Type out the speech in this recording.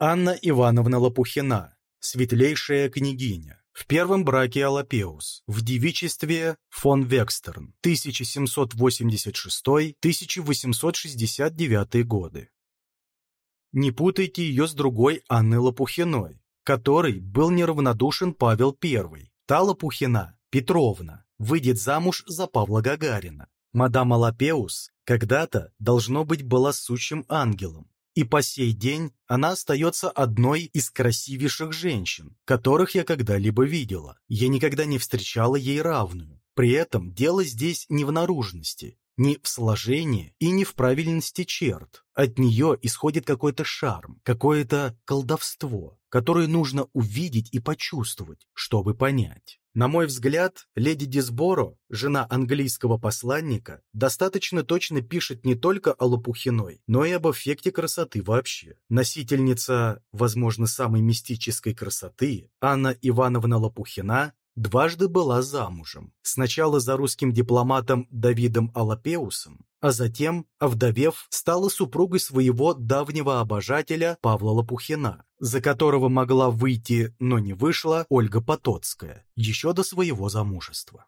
Анна Ивановна Лопухина, светлейшая княгиня. В первом браке Алапеус, в девичестве фон Векстерн, 1786-1869 годы. Не путайте ее с другой Анной Лопухиной, которой был неравнодушен Павел I. Та Лопухина, Петровна, выйдет замуж за Павла Гагарина. Мадам Алапеус когда-то, должно быть, была сущим ангелом, и по сей день она остается одной из красивейших женщин, которых я когда-либо видела. Я никогда не встречала ей равную. При этом дело здесь не в наружности, не в сложении и не в правильности черт. От нее исходит какой-то шарм, какое-то колдовство, которое нужно увидеть и почувствовать, чтобы понять. На мой взгляд, леди Дисборо, жена английского посланника, достаточно точно пишет не только о Лопухиной, но и об эффекте красоты вообще. Носительница, возможно, самой мистической красоты, Анна Ивановна Лопухина, дважды была замужем. Сначала за русским дипломатом Давидом Алапеусом, а затем, овдовев, стала супругой своего давнего обожателя Павла Лопухина, за которого могла выйти, но не вышла Ольга Потоцкая, еще до своего замужества.